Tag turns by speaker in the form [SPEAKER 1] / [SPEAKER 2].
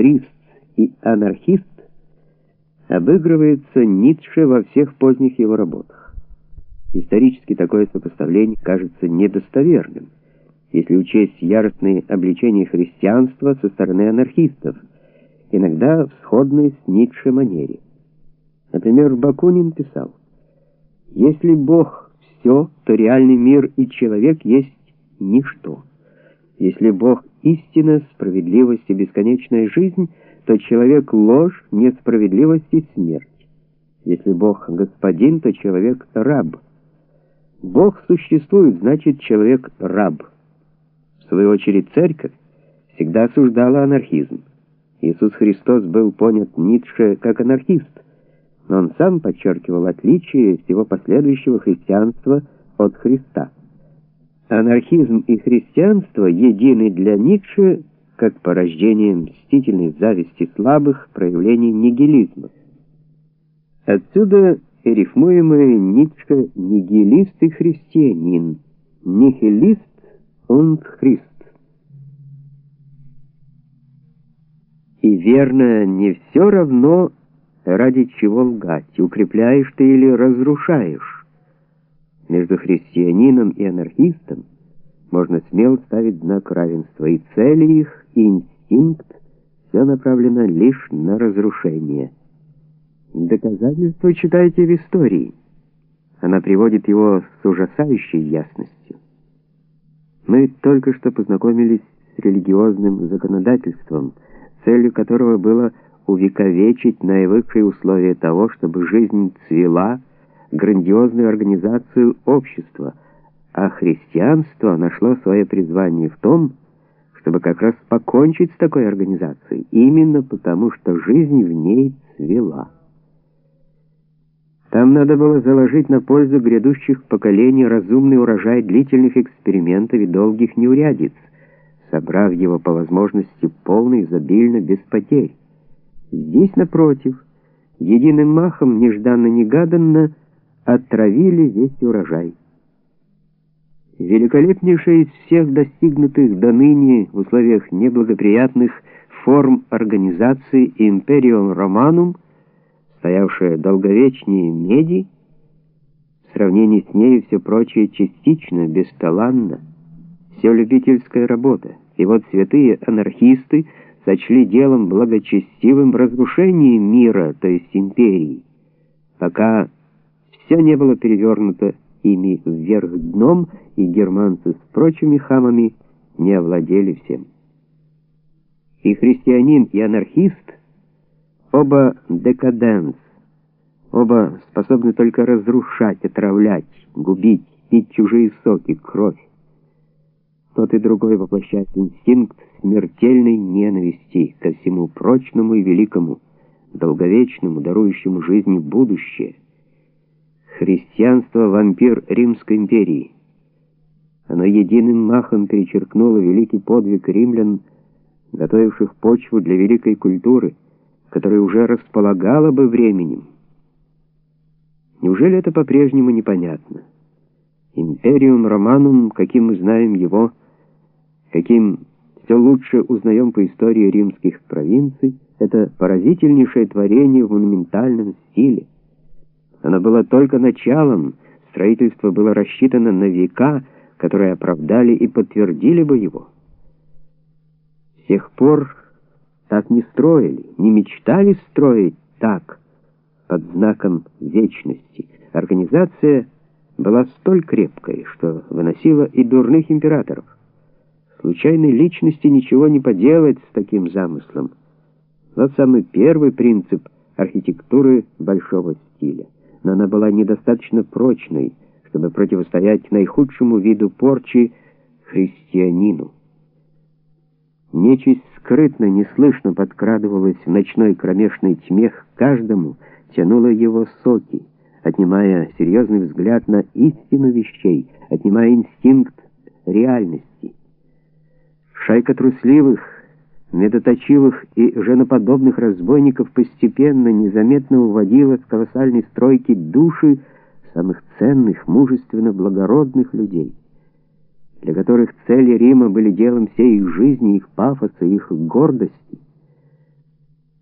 [SPEAKER 1] христ и анархист обыгрывается Ницше во всех поздних его работах. Исторически такое сопоставление кажется недостоверным, если учесть яростные обличения христианства со стороны анархистов, иногда в сходной с Ницше манере. Например, Бакунин писал, «Если Бог все, то реальный мир и человек есть ничто. Если Бог истина, справедливость и бесконечная жизнь, то человек ложь, несправедливость и смерть. Если Бог господин, то человек раб. Бог существует, значит человек раб. В свою очередь церковь всегда осуждала анархизм. Иисус Христос был понят Ницше как анархист, но он сам подчеркивал отличие всего последующего христианства от Христа. Анархизм и христианство едины для Ницше как порождение мстительной зависти слабых проявлений нигилизма. Отсюда и рифмуемые Ницше нигилист и христианин, нихилист und Христ. И верно, не все равно, ради чего лгать, укрепляешь ты или разрушаешь между христианином и анархистом можно смело ставить знак равенства, и цели их, и инстинкт все направлено лишь на разрушение. Доказательство читайте в истории. Она приводит его с ужасающей ясностью. Мы только что познакомились с религиозным законодательством, целью которого было увековечить наивысшие условия того, чтобы жизнь цвела, грандиозную организацию общества, а христианство нашло свое призвание в том, чтобы как раз покончить с такой организацией, именно потому что жизнь в ней цвела. Там надо было заложить на пользу грядущих поколений разумный урожай длительных экспериментов и долгих неурядиц, собрав его по возможности полно, изобильно, без потерь. Здесь, напротив, единым махом, нежданно-негаданно, отравили весь урожай. Великолепнейшая из всех достигнутых до ныне в условиях неблагоприятных форм организации Imperium Romanum, стоявшая долговечнее меди, в сравнении с ней все прочее частично, бесталанно, все любительская работа. И вот святые анархисты сочли делом благочестивым разрушение мира, то есть империи, пока все не было перевернуто ими вверх дном, и германцы с прочими хамами не овладели всем. И христианин, и анархист оба декаденс, оба способны только разрушать, отравлять, губить, пить чужие соки, кровь. Тот и другой воплощает инстинкт смертельной ненависти ко всему прочному и великому, долговечному, дарующему жизни будущее. Христианство — вампир Римской империи. Оно единым махом перечеркнуло великий подвиг римлян, готовивших почву для великой культуры, которая уже располагала бы временем. Неужели это по-прежнему непонятно? Империум Романум, каким мы знаем его, каким все лучше узнаем по истории римских провинций, это поразительнейшее творение в монументальном стиле. Оно было только началом, строительство было рассчитано на века, которые оправдали и подтвердили бы его. С тех пор так не строили, не мечтали строить так, под знаком вечности. Организация была столь крепкой, что выносила и дурных императоров. Случайной личности ничего не поделать с таким замыслом. Вот самый первый принцип архитектуры большого стиля но она была недостаточно прочной, чтобы противостоять наихудшему виду порчи христианину. Нечисть скрытно, неслышно подкрадывалась в ночной кромешной тьме к каждому, тянула его соки, отнимая серьезный взгляд на истину вещей, отнимая инстинкт реальности. Шайка трусливых, медоточивых и женоподобных разбойников постепенно, незаметно уводила с колоссальной стройки души самых ценных, мужественно благородных людей, для которых цели Рима были делом всей их жизни, их пафоса, их гордости.